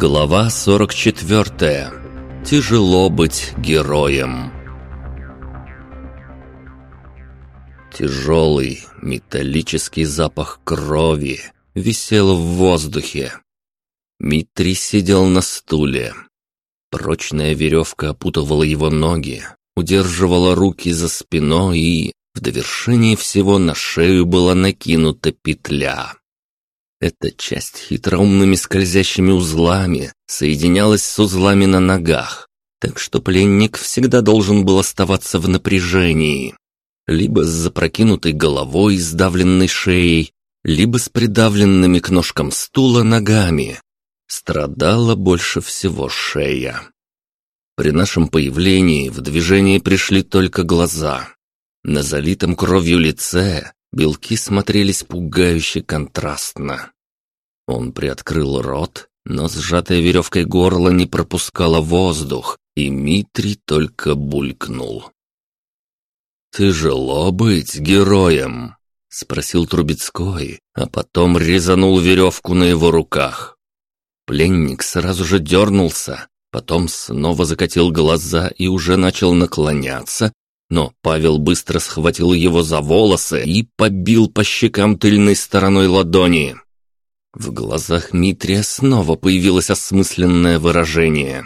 Глава 44. Тяжело быть героем. Тяжелый металлический запах крови висел в воздухе. Митри сидел на стуле. Прочная веревка опутывала его ноги, удерживала руки за спиной и, в довершении всего, на шею была накинута петля. Эта часть хитроумными скользящими узлами соединялась с узлами на ногах, так что пленник всегда должен был оставаться в напряжении. Либо с запрокинутой головой, сдавленной шеей, либо с придавленными к ножкам стула ногами. Страдала больше всего шея. При нашем появлении в движение пришли только глаза. На залитом кровью лице белки смотрелись пугающе контрастно. Он приоткрыл рот, но сжатая веревкой горло не пропускало воздух, и Митрий только булькнул. «Тяжело быть героем?» — спросил Трубецкой, а потом резанул веревку на его руках. Пленник сразу же дернулся, потом снова закатил глаза и уже начал наклоняться, но Павел быстро схватил его за волосы и побил по щекам тыльной стороной ладони. В глазах Митрия снова появилось осмысленное выражение.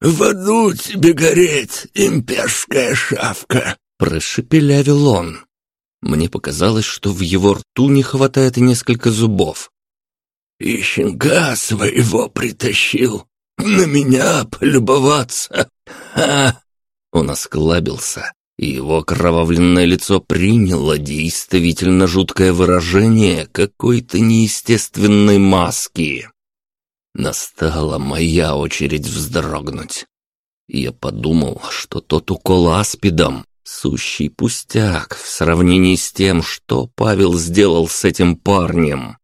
«В аду тебе гореть, имперская шавка!» – прошепелявил он. Мне показалось, что в его рту не хватает несколько зубов. «И щенка своего притащил, на меня полюбоваться! Ха!» Он осклабился, и его окровавленное лицо приняло действительно жуткое выражение какой-то неестественной маски. Настала моя очередь вздрогнуть. Я подумал, что тот укол аспидом — сущий пустяк в сравнении с тем, что Павел сделал с этим парнем.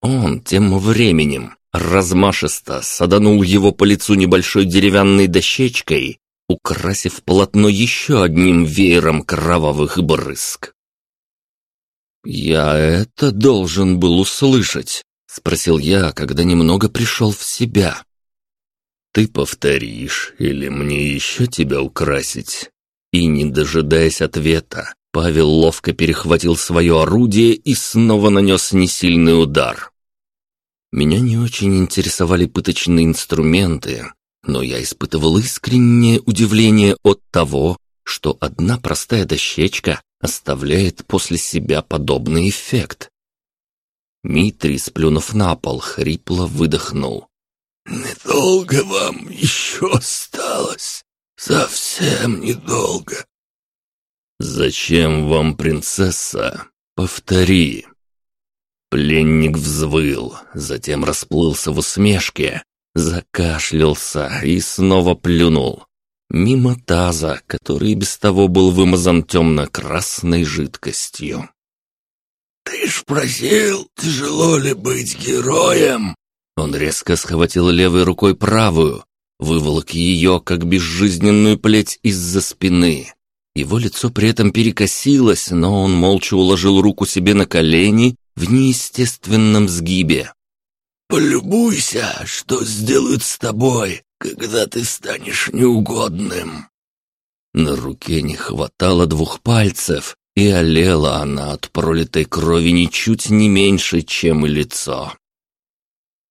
Он тем временем размашисто саданул его по лицу небольшой деревянной дощечкой украсив полотно еще одним веером кровавых брызг. «Я это должен был услышать», — спросил я, когда немного пришел в себя. «Ты повторишь, или мне еще тебя украсить?» И, не дожидаясь ответа, Павел ловко перехватил свое орудие и снова нанес несильный удар. Меня не очень интересовали пыточные инструменты, но я испытывал искреннее удивление от того, что одна простая дощечка оставляет после себя подобный эффект. Митрий, сплюнув на пол, хрипло выдохнул. «Недолго вам еще осталось. Совсем недолго». «Зачем вам, принцесса? Повтори». Пленник взвыл, затем расплылся в усмешке, Закашлялся и снова плюнул. Мимо таза, который без того был вымазан темно-красной жидкостью. «Ты ж просил, тяжело ли быть героем?» Он резко схватил левой рукой правую, выволок ее, как безжизненную плеть из-за спины. Его лицо при этом перекосилось, но он молча уложил руку себе на колени в неестественном сгибе. Полюбуйся, что сделают с тобой, когда ты станешь неугодным». На руке не хватало двух пальцев, и олела она от пролитой крови ничуть не меньше, чем лицо.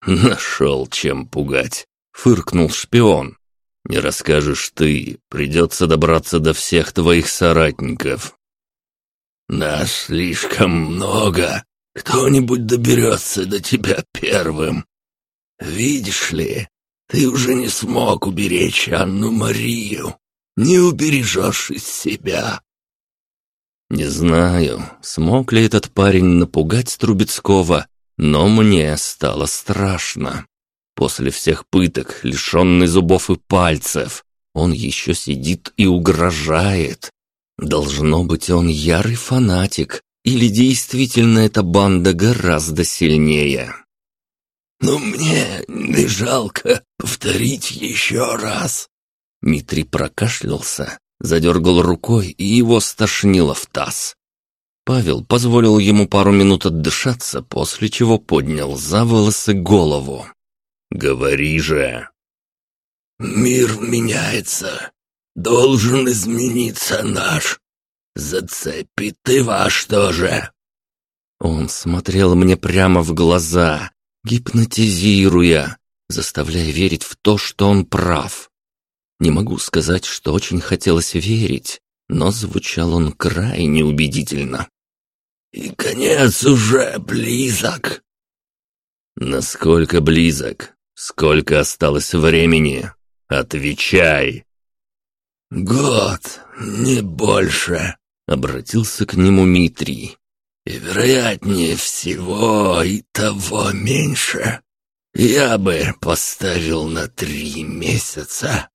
«Нашел чем пугать», — фыркнул шпион. «Не расскажешь ты, придется добраться до всех твоих соратников». «Нас слишком много», кто-нибудь доберется до тебя первым. Видишь ли, ты уже не смог уберечь Анну-Марию. Не убережешь из себя. Не знаю, смог ли этот парень напугать Трубецкого, но мне стало страшно. После всех пыток, лишенный зубов и пальцев, он еще сидит и угрожает. Должно быть, он ярый фанатик, или действительно эта банда гораздо сильнее? «Ну мне не жалко повторить еще раз». Митрий прокашлялся, задергал рукой, и его стошнило в таз. Павел позволил ему пару минут отдышаться, после чего поднял за волосы голову. Говори же!» «Мир меняется. Должен измениться наш. Зацепи ты ваш тоже». Он смотрел мне прямо в глаза, гипнотизируя, заставляя верить в то, что он прав. Не могу сказать, что очень хотелось верить, но звучал он крайне убедительно. «И конец уже близок». «Насколько близок? Сколько осталось времени? Отвечай!» «Год, не больше», — обратился к нему Митрий. «И вероятнее всего и того меньше. Я бы поставил на три месяца».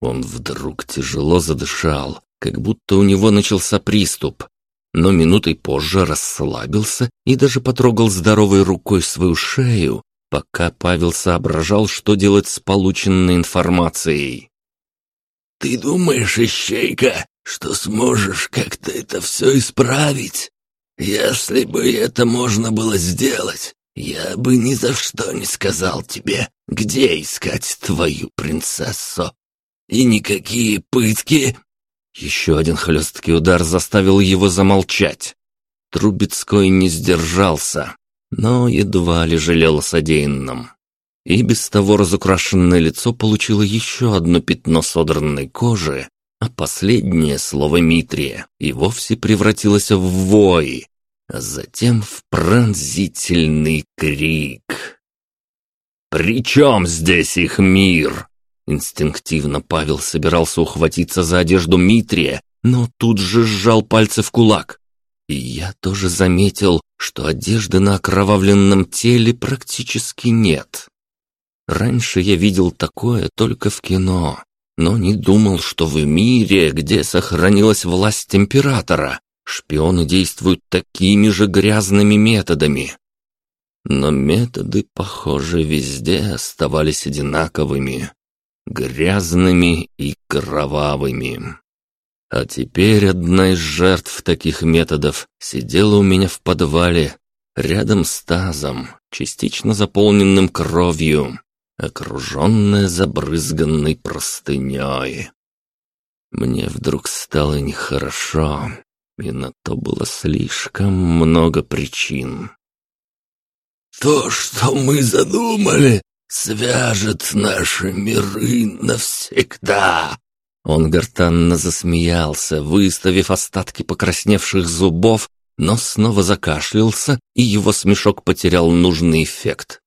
Он вдруг тяжело задышал, как будто у него начался приступ, но минутой позже расслабился и даже потрогал здоровой рукой свою шею, пока Павел соображал, что делать с полученной информацией. «Ты думаешь, Ищейка, что сможешь как-то это все исправить? Если бы это можно было сделать, я бы ни за что не сказал тебе, где искать твою принцессу. И никакие пытки...» Еще один хлесткий удар заставил его замолчать. Трубецкой не сдержался, но едва ли жалел о содеянном. И без того разукрашенное лицо получило еще одно пятно содранной кожи, а последнее слово Митрия и вовсе превратилось в вой, а затем в пронзительный крик. «При чем здесь их мир?» Инстинктивно Павел собирался ухватиться за одежду Митрия, но тут же сжал пальцы в кулак. И я тоже заметил, что одежды на окровавленном теле практически нет. Раньше я видел такое только в кино, но не думал, что в мире, где сохранилась власть императора, шпионы действуют такими же грязными методами. Но методы, похоже, везде оставались одинаковыми грязными и кровавыми. А теперь одна из жертв таких методов сидела у меня в подвале, рядом с тазом, частично заполненным кровью, окруженная забрызганной простыней. Мне вдруг стало нехорошо, и на то было слишком много причин. «То, что мы задумали, свяжет наши миры навсегда!» Он гортанно засмеялся, выставив остатки покрасневших зубов, но снова закашлялся, и его смешок потерял нужный эффект.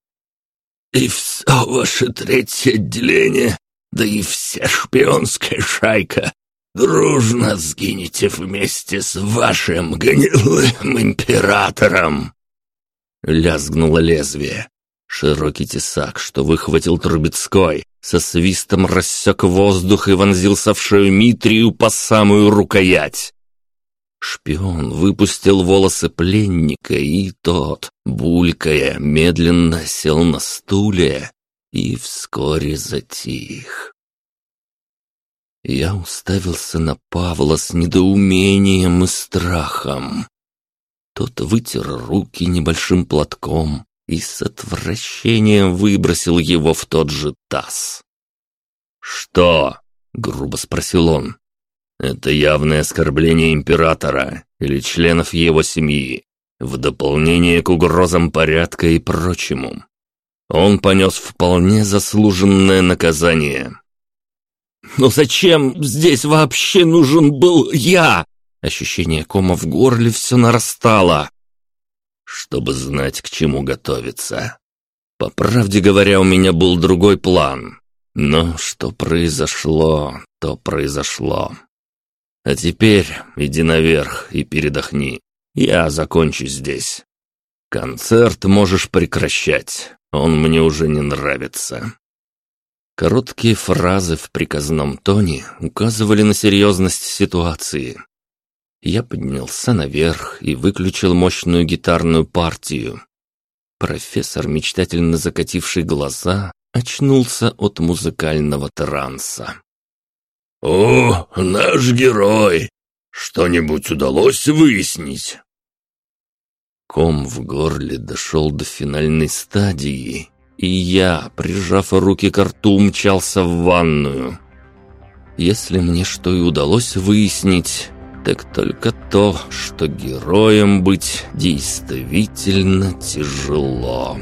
«И все ваше третье отделение, да и вся шпионская шайка, дружно сгинете вместе с вашим гнилым императором!» Лязгнуло лезвие. Широкий тесак, что выхватил Трубецкой, со свистом рассек воздух и вонзился в шею Митрию по самую рукоять. Шпион выпустил волосы пленника, и тот, булькая, медленно сел на стуле и вскоре затих. Я уставился на Павла с недоумением и страхом. Тот вытер руки небольшим платком, и с отвращением выбросил его в тот же таз. «Что?» — грубо спросил он. «Это явное оскорбление императора или членов его семьи, в дополнение к угрозам порядка и прочему. Он понес вполне заслуженное наказание». «Но зачем здесь вообще нужен был я?» Ощущение кома в горле все нарастало чтобы знать, к чему готовиться. По правде говоря, у меня был другой план. Но что произошло, то произошло. А теперь иди наверх и передохни. Я закончу здесь. Концерт можешь прекращать, он мне уже не нравится. Короткие фразы в приказном тоне указывали на серьезность ситуации, я поднялся наверх и выключил мощную гитарную партию. Профессор, мечтательно закативший глаза, очнулся от музыкального транса. «О, наш герой! Что-нибудь удалось выяснить?» Ком в горле дошел до финальной стадии, и я, прижав руки к рту, умчался в ванную. Если мне что и удалось выяснить, так только то, что героем быть действительно тяжело.